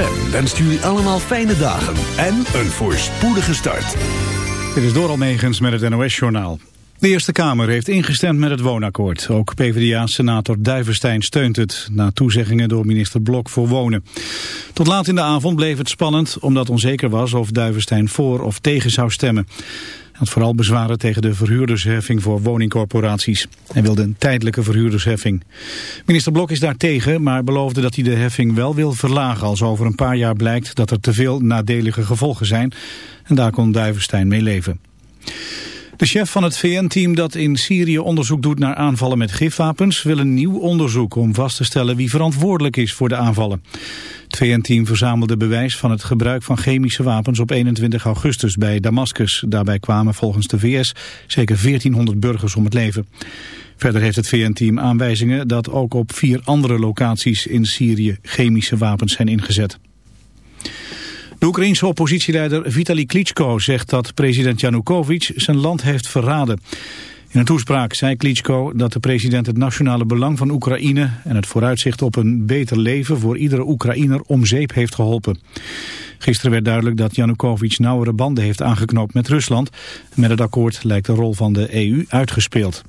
ZFM wenst jullie allemaal fijne dagen en een voorspoedige start. Dit is Doral Megens met het NOS-journaal. De Eerste Kamer heeft ingestemd met het woonakkoord. Ook PvdA-senator Duivenstein steunt het... na toezeggingen door minister Blok voor Wonen. Tot laat in de avond bleef het spannend... omdat onzeker was of Duivenstein voor of tegen zou stemmen. Had vooral bezwaren tegen de verhuurdersheffing voor woningcorporaties. Hij wilde een tijdelijke verhuurdersheffing. Minister Blok is daar tegen, maar beloofde dat hij de heffing wel wil verlagen... als over een paar jaar blijkt dat er te veel nadelige gevolgen zijn. En daar kon Duivenstein mee leven. De chef van het VN-team dat in Syrië onderzoek doet naar aanvallen met gifwapens wil een nieuw onderzoek om vast te stellen wie verantwoordelijk is voor de aanvallen. Het VN-team verzamelde bewijs van het gebruik van chemische wapens op 21 augustus bij Damascus. Daarbij kwamen volgens de VS zeker 1400 burgers om het leven. Verder heeft het VN-team aanwijzingen dat ook op vier andere locaties in Syrië chemische wapens zijn ingezet. De Oekraïense oppositieleider Vitali Klitschko zegt dat president Yanukovych zijn land heeft verraden. In een toespraak zei Klitschko dat de president het nationale belang van Oekraïne en het vooruitzicht op een beter leven voor iedere Oekraïner om zeep heeft geholpen. Gisteren werd duidelijk dat Yanukovych nauwere banden heeft aangeknoopt met Rusland. Met het akkoord lijkt de rol van de EU uitgespeeld.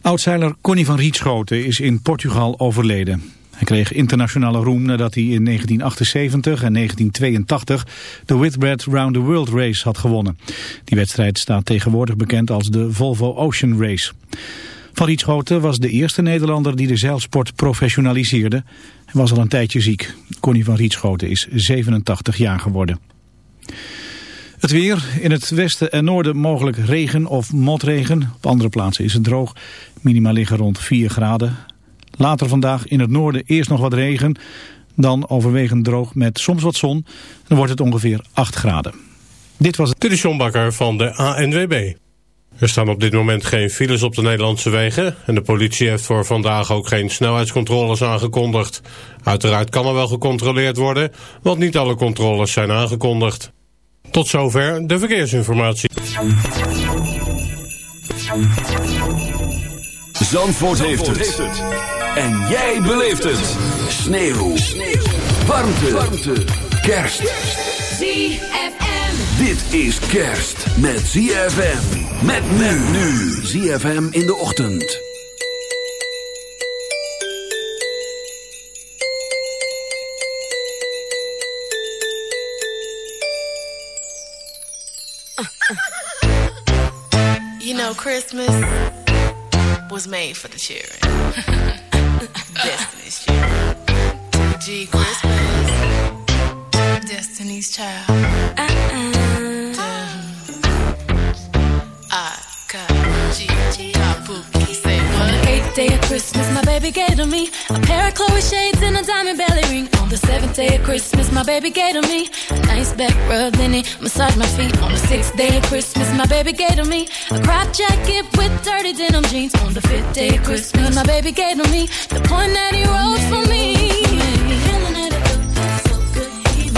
Oudzeiler Conny van Rietschoten is in Portugal overleden. Hij kreeg internationale roem nadat hij in 1978 en 1982 de Whitbread Round the World Race had gewonnen. Die wedstrijd staat tegenwoordig bekend als de Volvo Ocean Race. Van Rietschoten was de eerste Nederlander die de zeilsport professionaliseerde. Hij was al een tijdje ziek. Connie van Rietschoten is 87 jaar geworden. Het weer, in het westen en noorden mogelijk regen of motregen. Op andere plaatsen is het droog. Minima liggen rond 4 graden. Later vandaag in het noorden eerst nog wat regen. Dan overwegend droog met soms wat zon. Dan wordt het ongeveer 8 graden. Dit was het. Dit is John Bakker van de ANWB. Er staan op dit moment geen files op de Nederlandse wegen. En de politie heeft voor vandaag ook geen snelheidscontroles aangekondigd. Uiteraard kan er wel gecontroleerd worden, want niet alle controles zijn aangekondigd. Tot zover de verkeersinformatie. Zandvoort, heeft, het. En jij beleeft het. Sneeuw. Sneeuw. Warmte. Warmte. Kerst. ZFM. Dit is kerst met ZFM. Met men nu. ZFM in de ochtend. You know, Christmas was made for the children. Destiny's Child. G Christmas. Destiny's Child. Uh-uh. Day of Christmas, my baby gave to me a pair of Chloe shades and a diamond belly ring. On the seventh day of Christmas, my baby gave to me a nice back rub, then he massaged my feet. On the sixth day of Christmas, my baby gave to me a crop jacket with dirty denim jeans. On the fifth day of Christmas, my baby gave to me the point that he wrote for me. Feeling it, it so good, he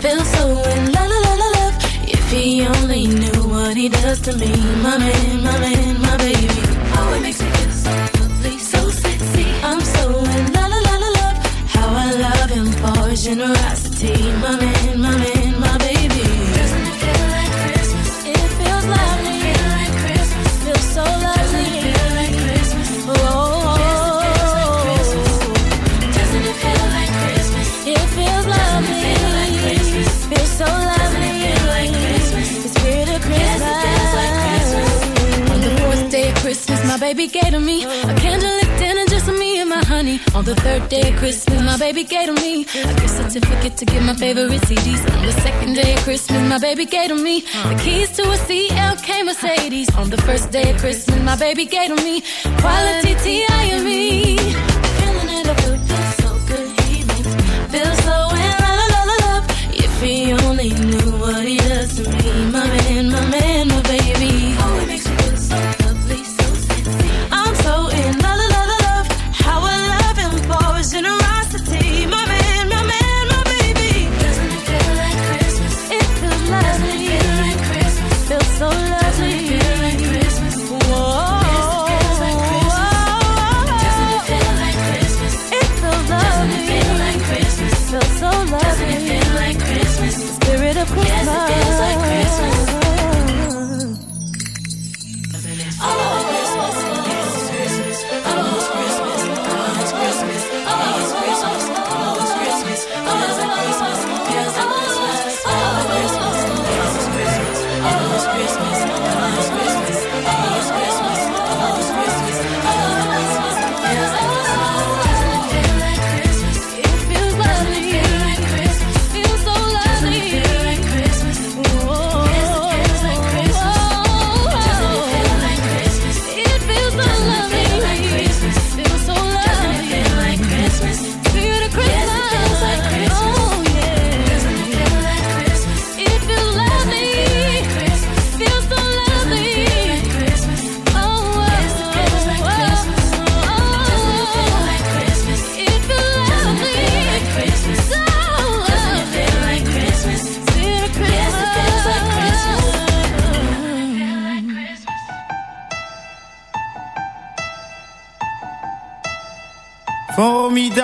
feel so in la la la love. If he only knew what he does to me, my man, my man, my baby. Generosity, my man, my man, my baby. Doesn't it feel like Christmas? It feels lovely. Feel like Christmas. Feels so lovely. Doesn't it feel like Christmas? Oh, oh, oh, oh. Doesn't it feel like Christmas? It feels lovely. Feel like Christmas. Feels so lovely. Feel like Christmas. The spirit of Christmas. Yes, it feels like Christmas. On the fourth day of Christmas, my baby gave to me a candlelit On the third day of Christmas, my baby gave to me a gift certificate to get my favorite CDs. On the second day of Christmas, my baby gave to me the keys to a CLK Mercedes. On the first day of Christmas, my baby gave to me quality T.I.M.E. Feeling I feel so good. He makes me feel so in love. If he only knew what he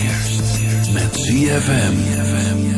Kerst. Met ZFM.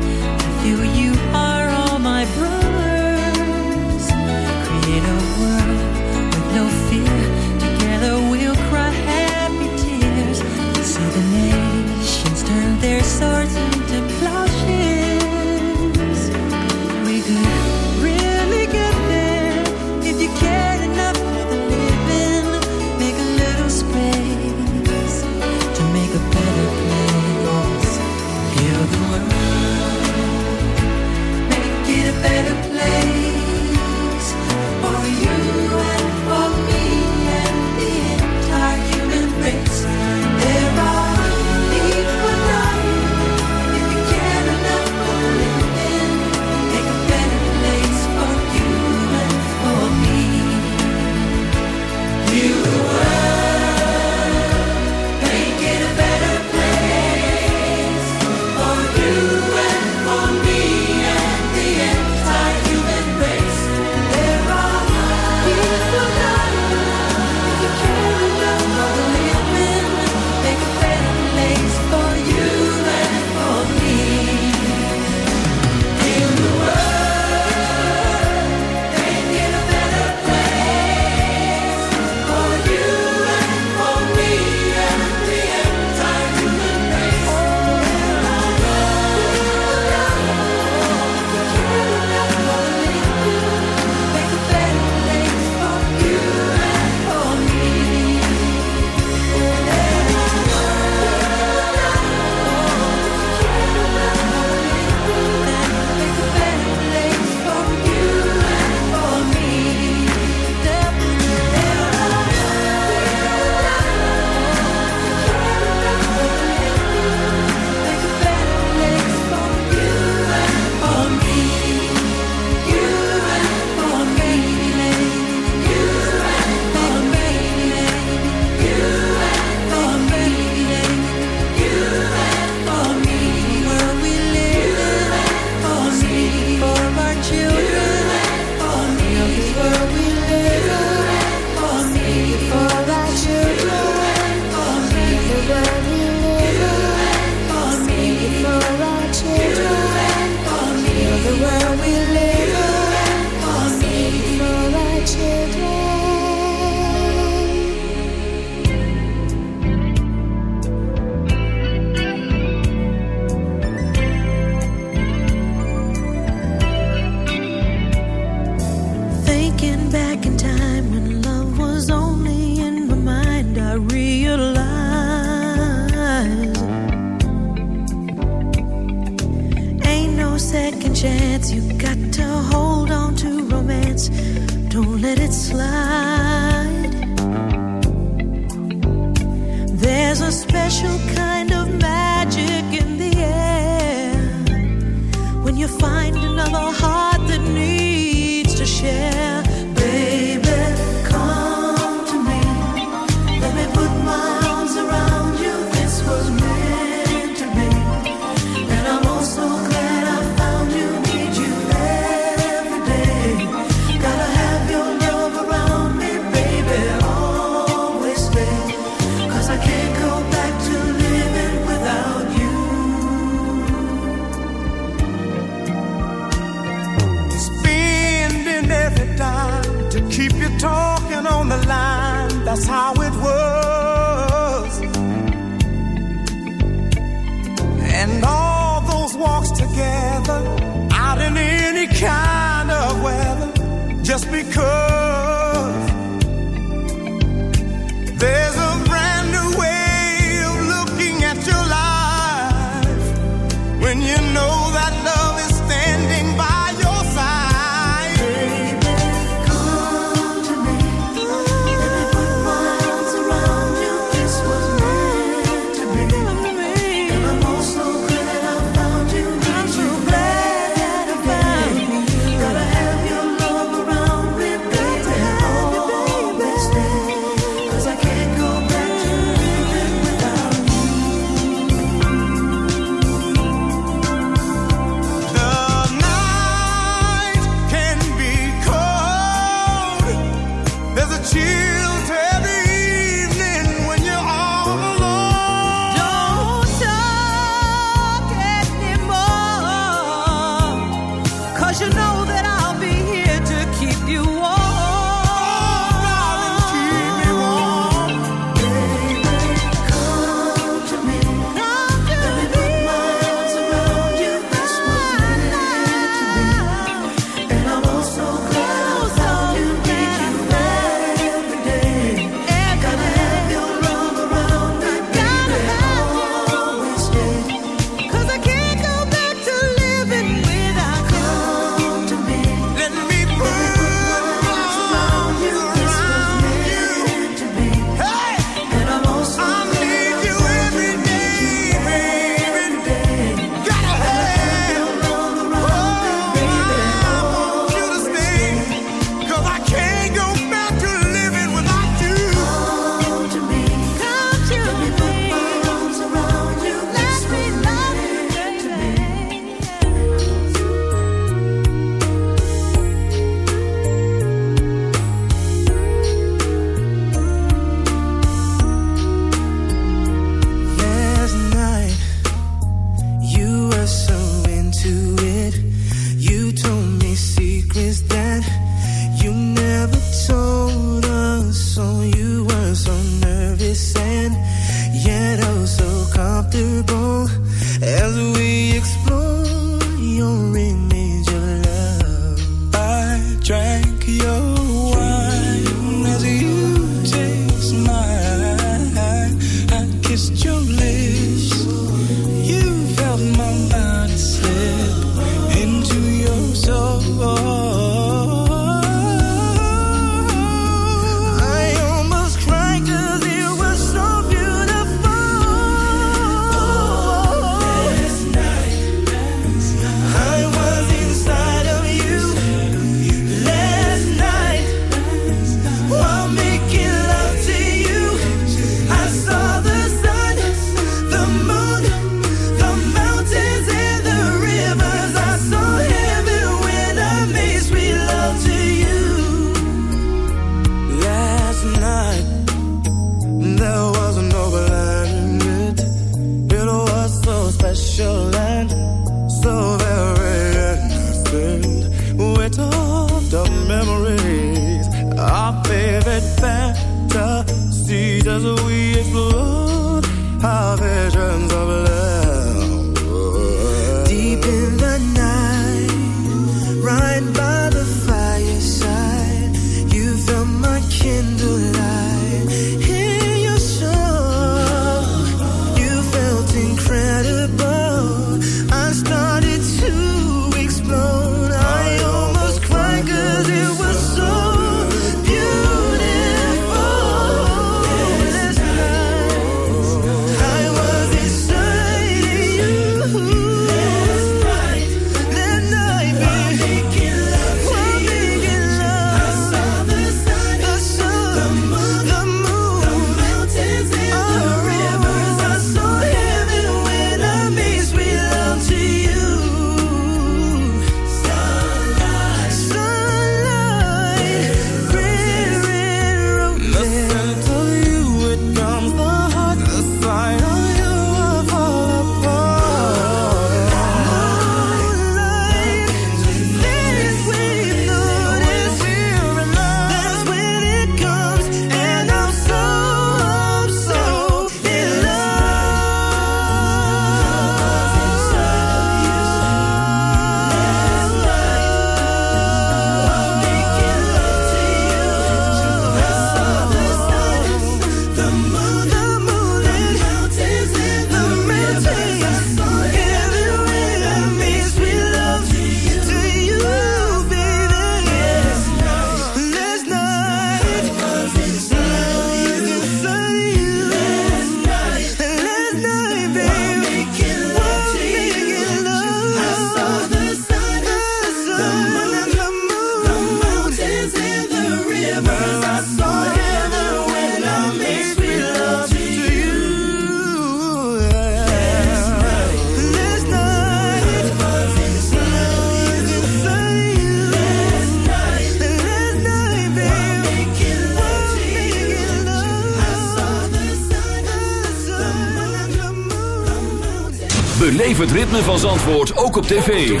Zandvoort ook op tv.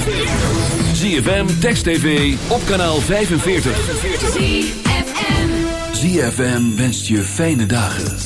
ZFM, Text TV, op kanaal 45. ZFM wenst je fijne dagen.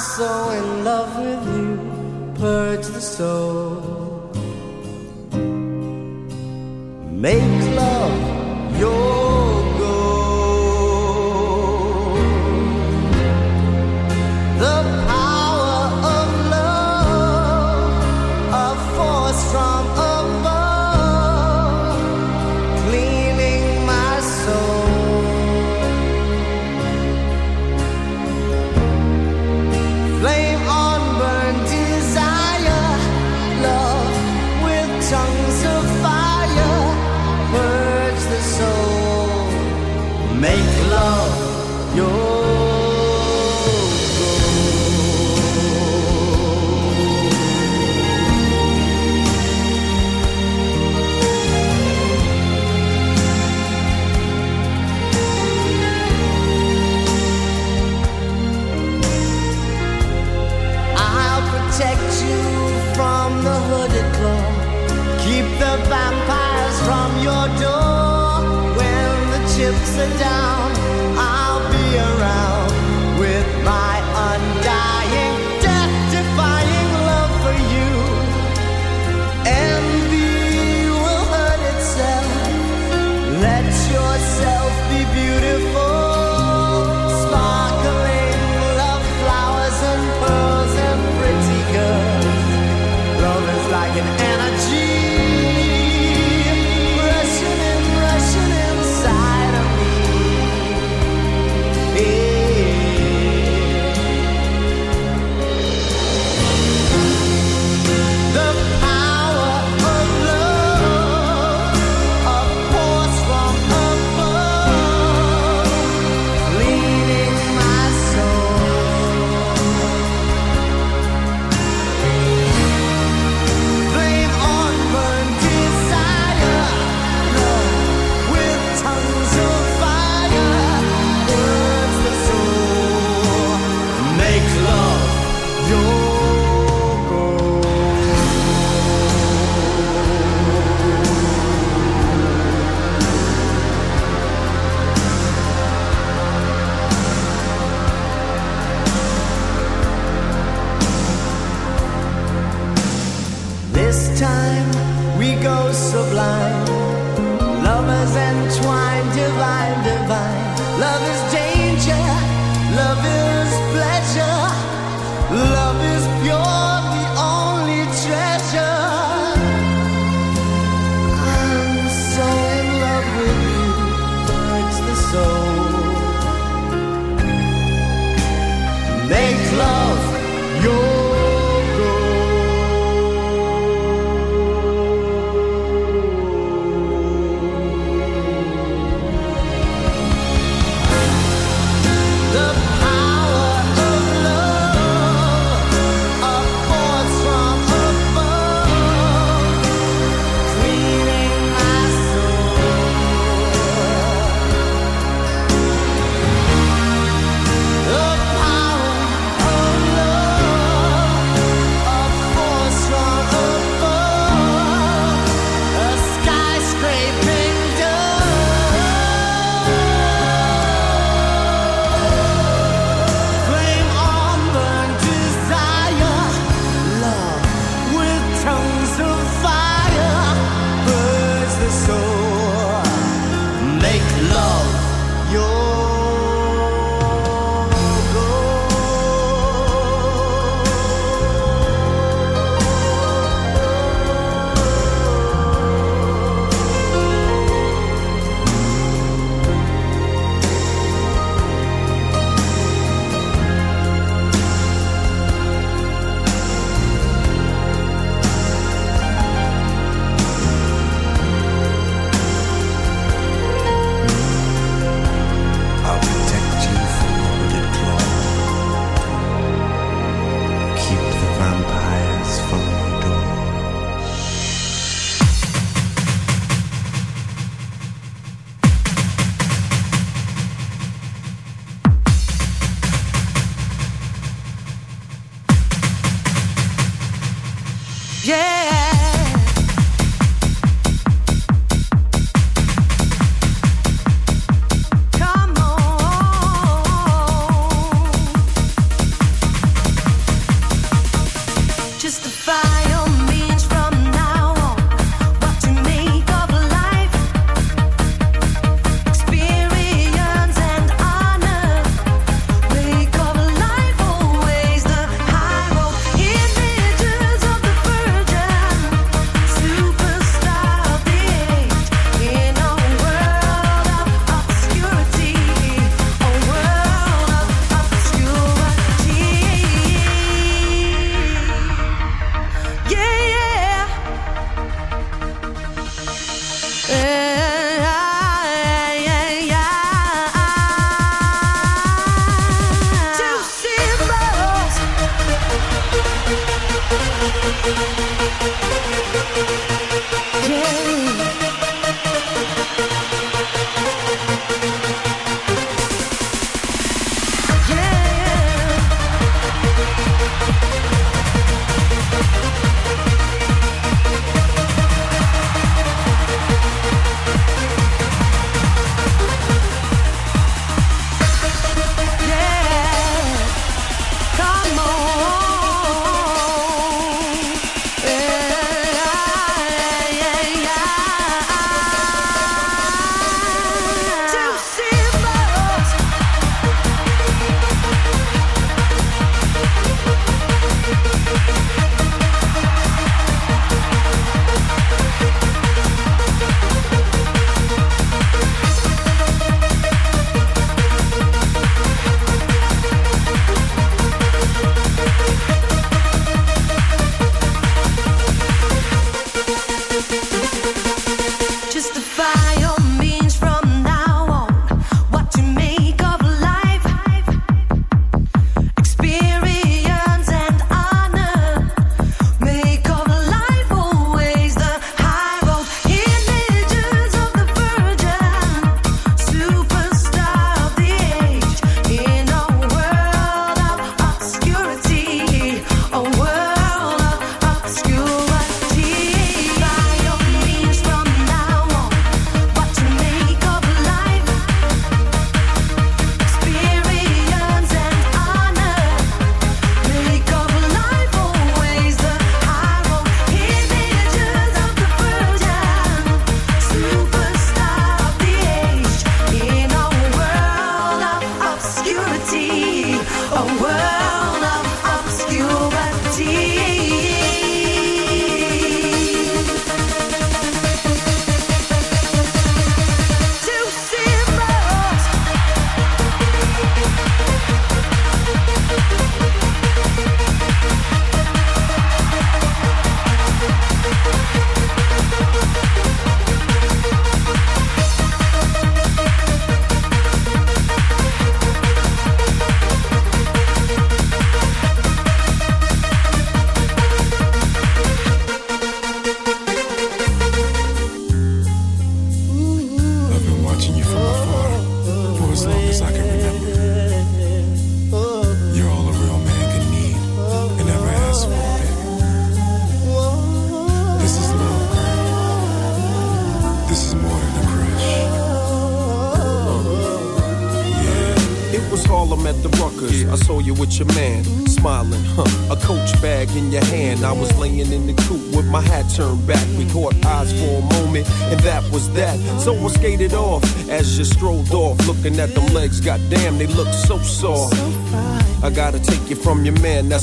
so in love with you, purge the soul. Make love are down, Yeah,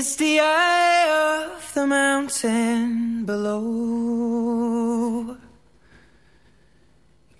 Misty eye of the mountain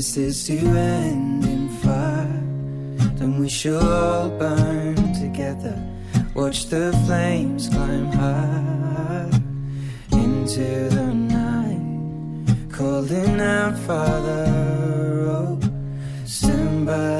This is to end in fire, then we shall all burn together. Watch the flames climb high into the night, calling out, Father, oh, stand by